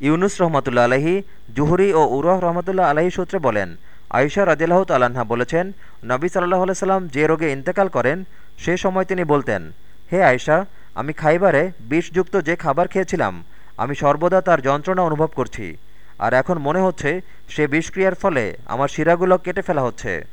ইউনুস রহমতুল্লা আলহি জুহরি ও উরহ রহমতুল্লাহ আলহি সূত্রে বলেন আয়সা রাজিল্লাহ তালাহা বলেছেন, নবী সাল্লাহ সাল্লাম যে রোগে ইন্তেকাল করেন, সে সময় তিনি বলতেন, হে আয়সা আমি খাইবারে বিষযুক্ত যে খাবার খেয়েছিলাম, আমি সর্বদা তার যন্ত্রণা অনুভব করছি। আর এখন মনে হচ্ছে, সে বিষক্রিয়ার ফলে আমার শিরাগুলো কেটে ফেলা হচ্ছে।